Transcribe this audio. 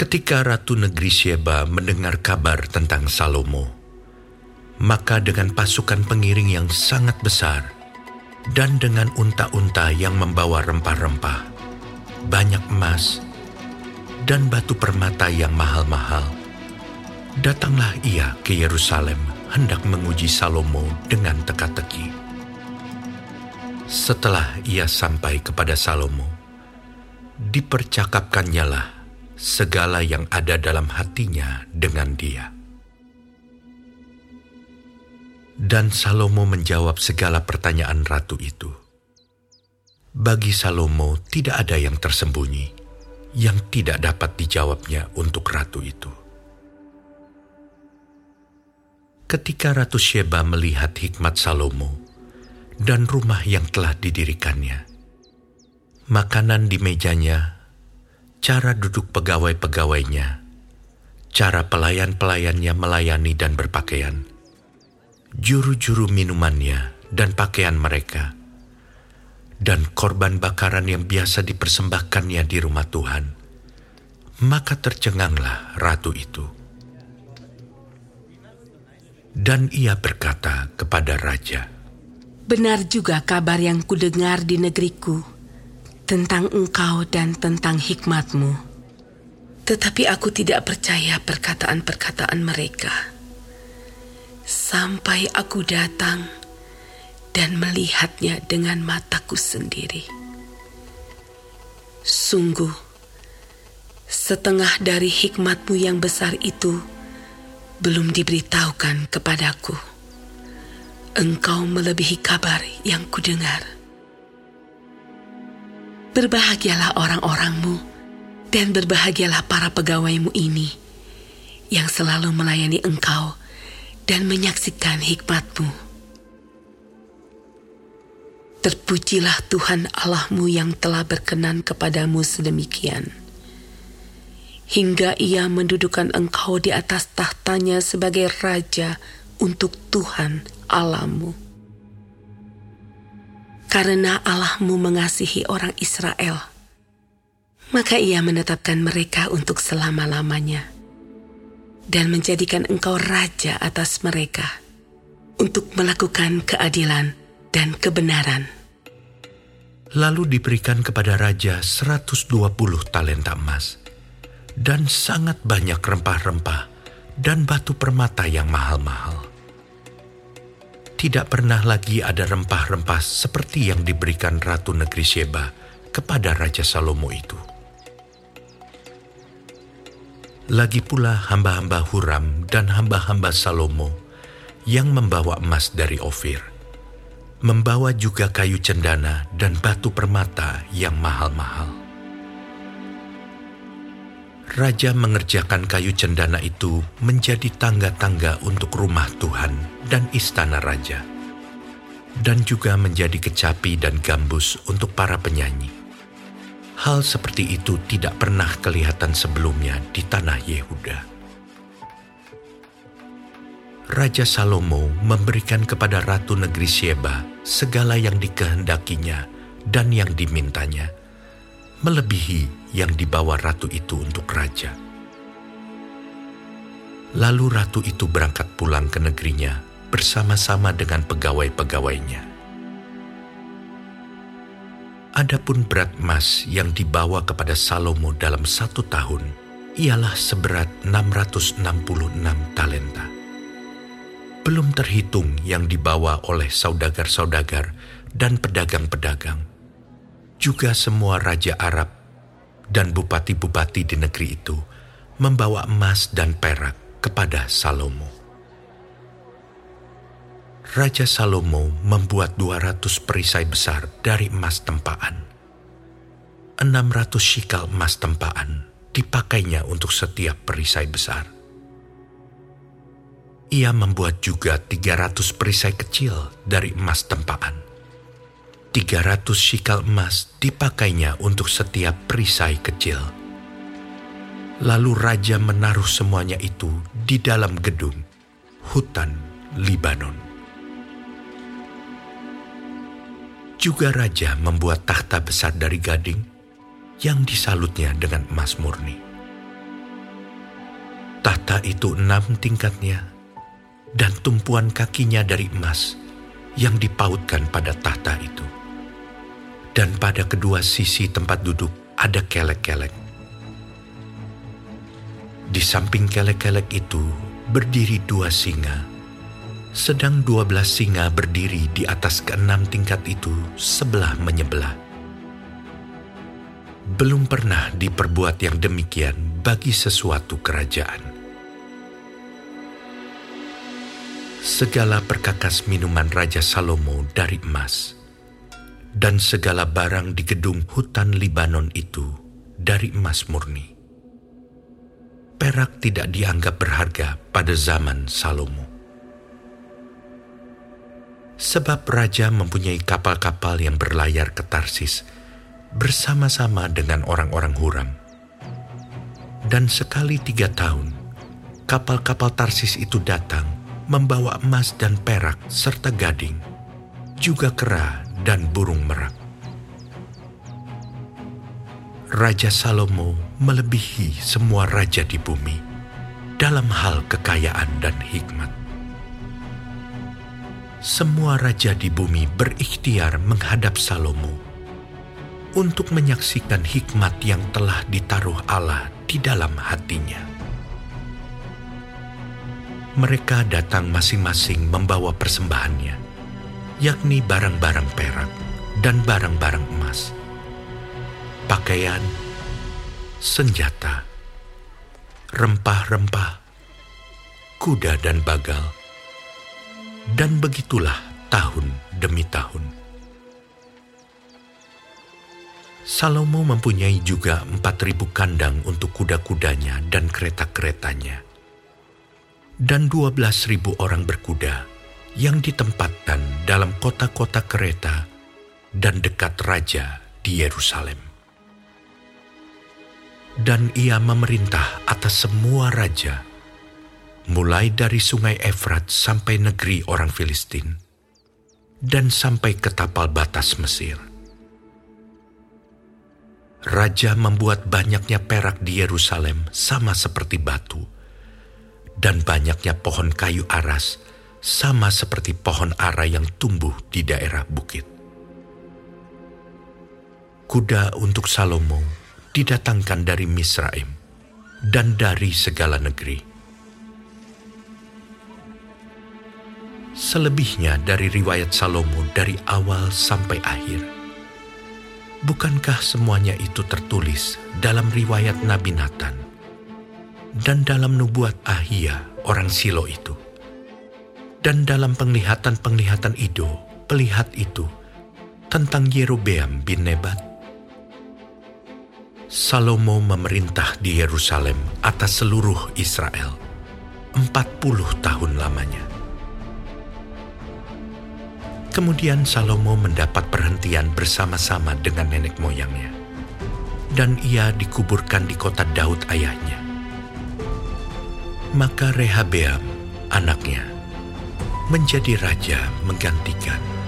Ketika Ratu Negeri Sheba mendengar kabar tentang Salomo, maka dengan pasukan pengiring yang sangat besar dan dengan unta-unta yang membawa rempah-rempah, banyak emas, dan batu permata yang mahal-mahal, datanglah ia ke Yerusalem hendak menguji Salomo dengan teka-teki. Setelah ia sampai kepada Salomo, dipercakapkannya lah segala yang ada dalam hatinya dengan dia. Dan Salomo menjawab segala pertanyaan ratu itu. Bagi Salomo tidak ada yang tersembunyi yang tidak dapat dijawabnya untuk ratu itu. Ketika Ratu Sheba melihat hikmat Salomo dan rumah yang telah didirikannya, makanan di mejanya, cara duduk pegawai-pegawainya, cara pelayan-pelayannya melayani dan berpakaian, juru-juru minumannya dan pakaian mereka, dan korban bakaran yang biasa dipersembahkannya di rumah Tuhan, maka tercenganglah ratu itu. Dan ia berkata kepada raja, Benar juga kabar yang kudengar di negeriku tentang engkau dan tentang hikmatmu. Tetapi aku tidak percaya perkataan-perkataan mereka sampai aku datang dan melihatnya dengan mataku sendiri. Sungguh, setengah dari hikmatmu yang besar itu belum diberitahukan kepadaku. Engkau melebihi kabar yang kudengar. Berbahagialah orang-orangmu dan berbahagialah para pegawaimu ini yang selalu melayani engkau dan menyaksikan hikmatmu. Terpujilah Tuhan Allahmu yang telah berkenan kepadamu sedemikian. Hingga ia mendudukan engkau di atas tahtanya sebagai raja untuk Tuhan Allahmu. Karena Allahmu mengasihi orang Israel, maka ia menetapkan mereka untuk selama-lamanya dan menjadikan engkau raja atas mereka untuk melakukan keadilan dan kebenaran. Lalu diberikan kepada raja 120 talenta emas dan sangat banyak rempah-rempah dan batu permata yang mahal-mahal. Tidak pernah lagi ada rempah-rempah seperti yang diberikan Ratu Negeri Sheba kepada Raja Salomo itu. Lagi pula hamba-hamba Huram dan hamba-hamba Salomo yang membawa emas dari Ofir. Membawa juga kayu cendana dan batu permata yang mahal-mahal. Raja mengerjakan kayu cendana itu menjadi tangga-tangga untuk rumah Tuhan dan istana raja, dan juga menjadi kecapi dan gambus untuk para penyanyi. Hal seperti itu tidak pernah kelihatan sebelumnya di tanah Yehuda. Raja Salomo memberikan kepada Ratu Negeri Sheba segala yang dikehendakinya dan yang dimintanya, melebihi yang dibawa ratu itu untuk raja. Lalu ratu itu berangkat pulang ke negerinya bersama-sama dengan pegawai-pegawainya. Adapun berat emas yang dibawa kepada Salomo dalam satu tahun ialah seberat 666 talenta. Belum terhitung yang dibawa oleh saudagar-saudagar dan pedagang-pedagang. Juga semua raja Arab dan bupati-bupati di negeri itu membawa emas dan perak kepada Salomo. Raja Salomo membuat 200 perisai besar dari emas tempaan. 600 shikal emas tempaan dipakainya untuk setiap perisai besar. Ia membuat juga 300 perisai kecil dari emas tempaan. 300 shikal emas dipakainya untuk setiap perisai kecil. Lalu raja menaruh semuanya itu di dalam gedung hutan Libanon. Juga raja membuat takhta besar dari gading yang disalutnya dengan emas murni. Tahta itu enam tingkatnya, dan tumpuan kakinya dari emas yang dipautkan pada tahta itu. Dan pada kedua sisi tempat duduk ada kelek-kelek. Di samping kelek-kelek itu berdiri dua singa, sedang dua belas singa berdiri di atas keenam tingkat itu sebelah menyebelah. Belum pernah diperbuat yang demikian bagi sesuatu kerajaan. segala perkakas minuman Raja Salomo dari emas, dan segala barang di gedung hutan Libanon itu dari emas murni. Perak tidak dianggap berharga pada zaman Salomo. Sebab raja mempunyai kapal-kapal yang berlayar ke Tarsis bersama-sama dengan orang-orang Huram. Dan sekali tiga tahun, kapal-kapal Tarsis itu datang membawa emas dan perak serta gading, juga kera dan burung merak. Raja Salomo melebihi semua raja di bumi dalam hal kekayaan dan hikmat. Semua raja di bumi berikhtiar menghadap Salomo untuk menyaksikan hikmat yang telah ditaruh Allah di dalam hatinya mereka datang masing-masing membawa persembahannya, yakni barang-barang perak dan barang-barang emas, pakaian, senjata, rempah-rempah, kuda dan bagal, dan begitulah tahun demi tahun. Salomo mempunyai juga empat ribu kandang untuk kuda-kudanya dan kereta-keretanya dan 12.000 orang berkuda yang ditempatkan dalam kota-kota kereta dan dekat raja di Yerusalem. Dan ia memerintah atas semua raja, mulai dari sungai Efrat sampai negeri orang Filistin, dan sampai ke tapal batas Mesir. Raja membuat banyaknya perak di Yerusalem sama seperti batu, dan banyaknya pohon kayu aras, sama seperti pohon ara yang tumbuh di daerah bukit. Kuda untuk Salomo didatangkan dari Misraim dan dari segala negeri. Selebihnya dari riwayat Salomo dari awal sampai akhir. Bukankah semuanya itu tertulis dalam riwayat Nabi Nathan? dan dalam nubuat Ahia orang Silo itu. Dan dalam penglihatan-penglihatan Ido, pelihat itu, tentang Yerobeam bin Nebat. Salomo memerintah di Yerusalem atas seluruh Israel, 40 tahun lamanya. Kemudian Salomo mendapat perhentian bersama-sama dengan nenek moyangnya. Dan ia dikuburkan di kota Daud ayahnya maka Rehabeam, anaknya, menjadi raja menggantikan.